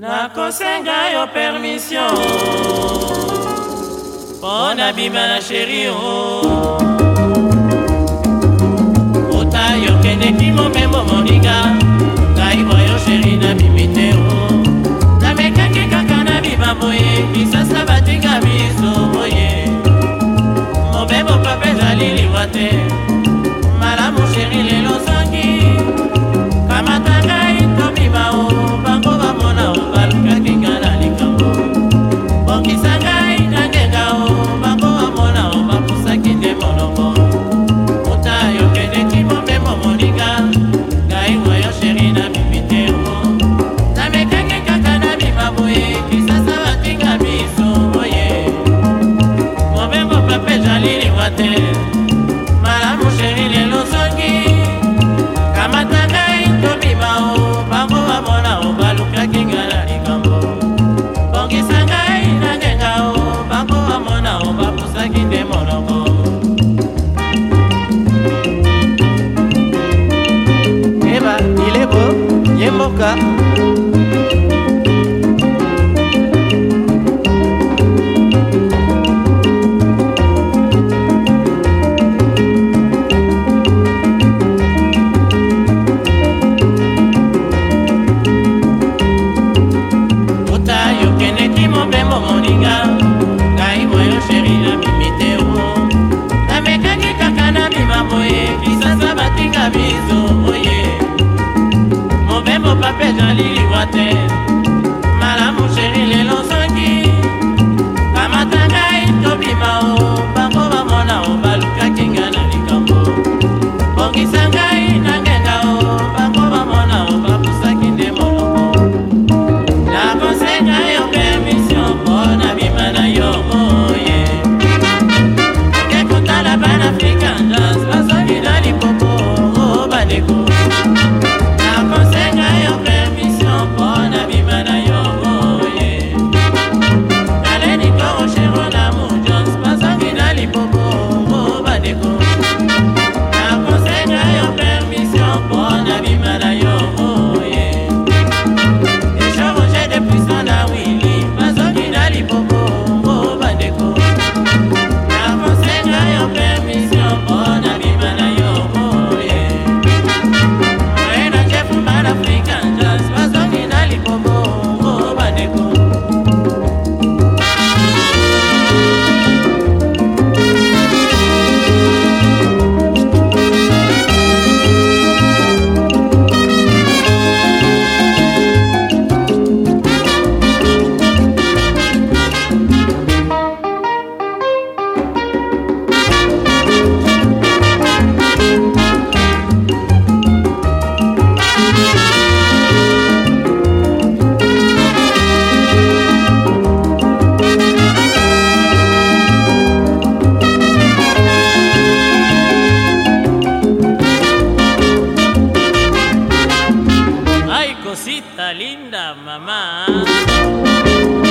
nakosenga yo permission mpo nabima na sheri o oh. de Amen. cosita linda, mamá.